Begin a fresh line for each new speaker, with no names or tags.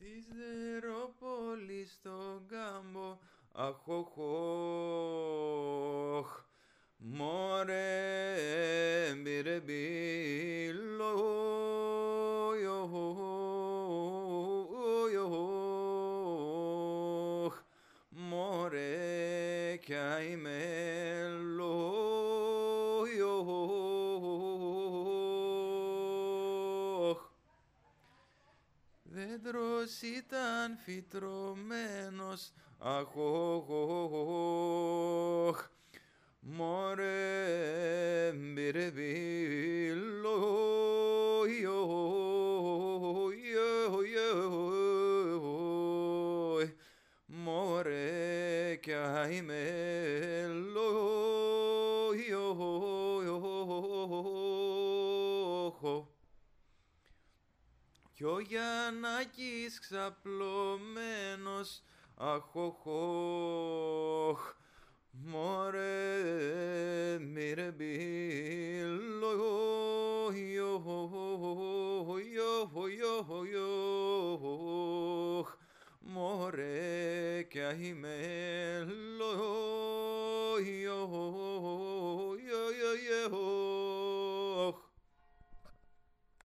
Της Δερόπολης στον κάμπο, αχ, οχ, οχ. Μωρέ, μπήρε μπήλο, ιοχ, ιοχ. Μωρέ, κι αημέλο, Δέντρος ήταν φυτρωμένος, αχ, οχ, οχ. Μωρέ, μπήρε μπήλο, ιοχ, ιοχ, ιοχ. Μωρέ, κι αημέλο, Κι ο Γιαννάκης ξαπλωμένος αχοχοχ Μωρέ μυρε μπίλο Μωρέ κι